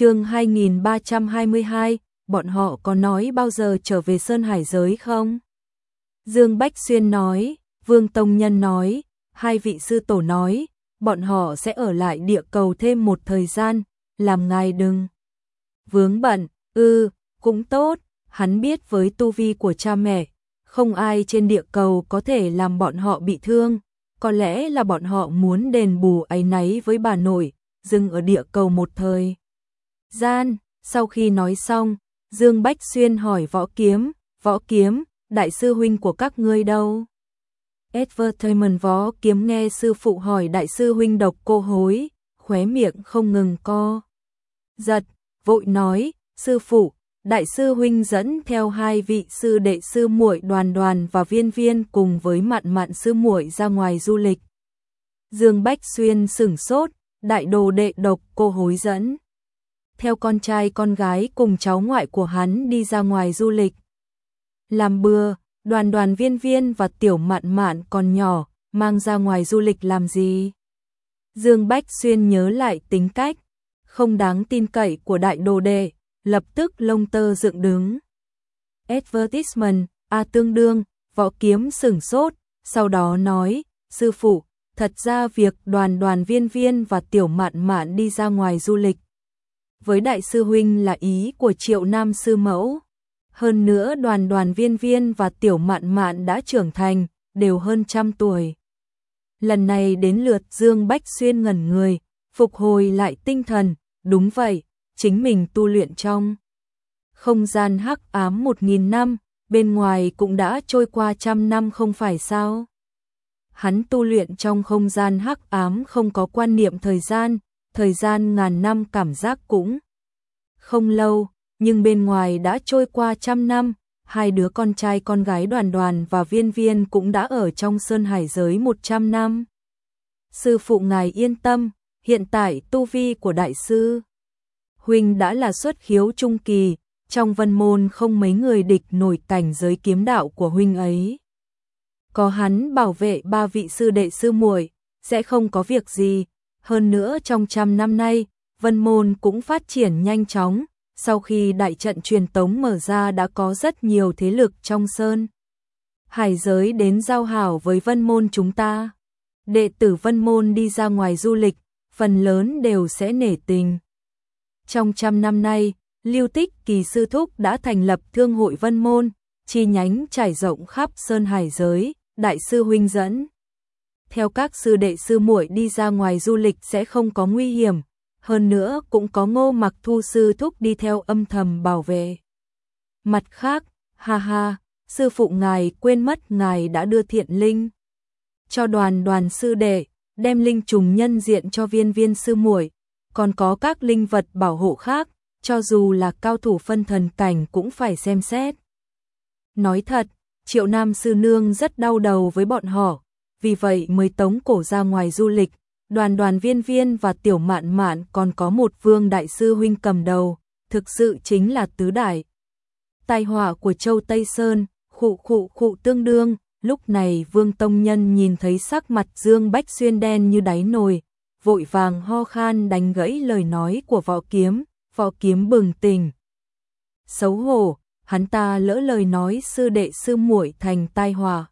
chương 2322, bọn họ có nói bao giờ trở về Sơn Hải giới không? Dương Bách Xuyên nói, Vương Tông Nhân nói, hai vị sư tổ nói, bọn họ sẽ ở lại địa cầu thêm một thời gian, làm ngài đừng. Vướng bận, ư, cũng tốt, hắn biết với tu vi của cha mẹ, không ai trên địa cầu có thể làm bọn họ bị thương, có lẽ là bọn họ muốn đền bù ấy nấy với bà nội, dừng ở địa cầu một thời. Gian, sau khi nói xong, Dương Bách Xuyên hỏi võ kiếm, võ kiếm, đại sư huynh của các ngươi đâu? Advertisement võ kiếm nghe sư phụ hỏi đại sư huynh độc cô hối, khóe miệng không ngừng co. Giật, vội nói, sư phụ, đại sư huynh dẫn theo hai vị sư đệ sư muội đoàn đoàn và viên viên cùng với mạn mạn sư muội ra ngoài du lịch. Dương Bách Xuyên sửng sốt, đại đồ đệ độc cô hối dẫn. Theo con trai con gái cùng cháu ngoại của hắn đi ra ngoài du lịch. Làm bừa, đoàn đoàn viên viên và tiểu mạn mạn còn nhỏ, mang ra ngoài du lịch làm gì? Dương Bách Xuyên nhớ lại tính cách, không đáng tin cậy của đại đồ đệ, lập tức lông tơ dựng đứng. Advertisement, a tương đương, võ kiếm sửng sốt, sau đó nói, sư phụ, thật ra việc đoàn đoàn viên viên và tiểu mạn mạn đi ra ngoài du lịch. Với đại sư huynh là ý của triệu nam sư mẫu. Hơn nữa đoàn đoàn viên viên và tiểu mạn mạn đã trưởng thành, đều hơn trăm tuổi. Lần này đến lượt Dương Bách Xuyên ngẩn người, phục hồi lại tinh thần, đúng vậy, chính mình tu luyện trong. Không gian hắc ám một nghìn năm, bên ngoài cũng đã trôi qua trăm năm không phải sao? Hắn tu luyện trong không gian hắc ám không có quan niệm thời gian, thời gian ngàn năm cảm giác cũng không lâu, nhưng bên ngoài đã trôi qua trăm năm, hai đứa con trai con gái đoàn đoàn và viên viên cũng đã ở trong sơn hải giới một trăm năm. Sư phụ ngài yên tâm, hiện tại tu vi của đại sư huynh đã là xuất khiếu trung kỳ, trong vân môn không mấy người địch nổi cảnh giới kiếm đạo của huynh ấy. Có hắn bảo vệ ba vị sư đệ sư muội, sẽ không có việc gì, hơn nữa trong trăm năm nay, vân môn cũng phát triển nhanh chóng, sau khi đại trận truyền tống mở ra đã có rất nhiều thế lực trong sơn. Hải giới đến giao hảo với vân môn chúng ta. Đệ tử vân môn đi ra ngoài du lịch, phần lớn đều sẽ nể tình. Trong trăm năm nay, Lưu Tích Kỳ Sư Thúc đã thành lập Thương hội Vân Môn, chi nhánh trải rộng khắp Sơn Hải giới, Đại sư huynh dẫn. Theo các sư đệ sư muội đi ra ngoài du lịch sẽ không có nguy hiểm, hơn nữa cũng có ngô mặc thu sư thúc đi theo âm thầm bảo vệ. Mặt khác, ha ha, sư phụ ngài quên mất ngài đã đưa thiện linh. Cho đoàn đoàn sư đệ, đem linh trùng nhân diện cho viên viên sư muội còn có các linh vật bảo hộ khác, cho dù là cao thủ phân thần cảnh cũng phải xem xét. Nói thật, triệu nam sư nương rất đau đầu với bọn họ, vì vậy mới tống cổ ra ngoài du lịch, đoàn đoàn viên viên và tiểu mạn mạn còn có một vương đại sư huynh cầm đầu, thực sự chính là tứ đại. Tai họa của châu Tây Sơn, khụ khụ khụ tương đương, lúc này vương tông nhân nhìn thấy sắc mặt dương bách xuyên đen như đáy nồi, vội vàng ho khan đánh gãy lời nói của võ kiếm, võ kiếm bừng tỉnh. Xấu hổ, hắn ta lỡ lời nói sư đệ sư muội thành tai họa.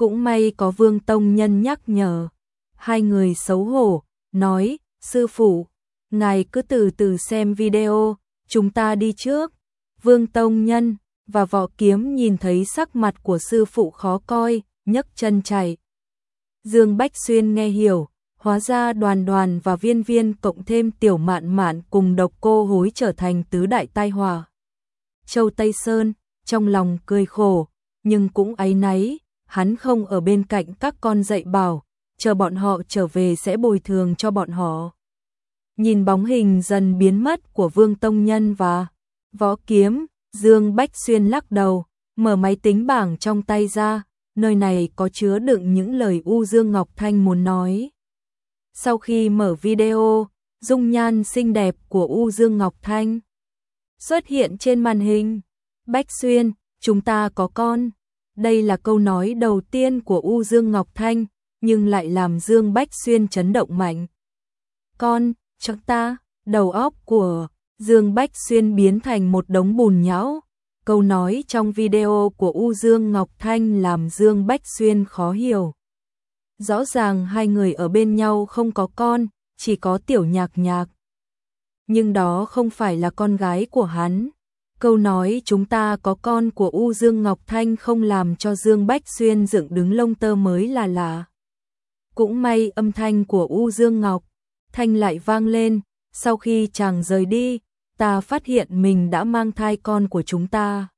Cũng may có vương tông nhân nhắc nhở. Hai người xấu hổ, nói, sư phụ, ngài cứ từ từ xem video, chúng ta đi trước. Vương tông nhân và võ kiếm nhìn thấy sắc mặt của sư phụ khó coi, nhấc chân chạy. Dương Bách Xuyên nghe hiểu, hóa ra đoàn đoàn và viên viên cộng thêm tiểu mạn mạn cùng độc cô hối trở thành tứ đại tai họa. Châu Tây Sơn, trong lòng cười khổ, nhưng cũng ấy náy, hắn không ở bên cạnh các con dạy bảo, chờ bọn họ trở về sẽ bồi thường cho bọn họ. Nhìn bóng hình dần biến mất của Vương Tông Nhân và Võ Kiếm, Dương Bách Xuyên lắc đầu, mở máy tính bảng trong tay ra, nơi này có chứa đựng những lời U Dương Ngọc Thanh muốn nói. Sau khi mở video, dung nhan xinh đẹp của U Dương Ngọc Thanh xuất hiện trên màn hình. Bách Xuyên, chúng ta có con. Đây là câu nói đầu tiên của U Dương Ngọc Thanh, nhưng lại làm Dương Bách Xuyên chấn động mạnh. Con, chắc ta, Đầu óc của Dương Bách Xuyên biến thành một đống bùn nhão. Câu nói trong video của U Dương Ngọc Thanh làm Dương Bách Xuyên khó hiểu. Rõ ràng hai người ở bên nhau không có con, chỉ có tiểu nhạc nhạc. Nhưng đó không phải là con gái của hắn. Câu nói chúng ta có con của U Dương Ngọc Thanh không làm cho Dương Bách Xuyên dựng đứng lông tơ mới là lạ. Cũng may âm thanh của U Dương Ngọc Thanh lại vang lên, sau khi chàng rời đi, ta phát hiện mình đã mang thai con của chúng ta.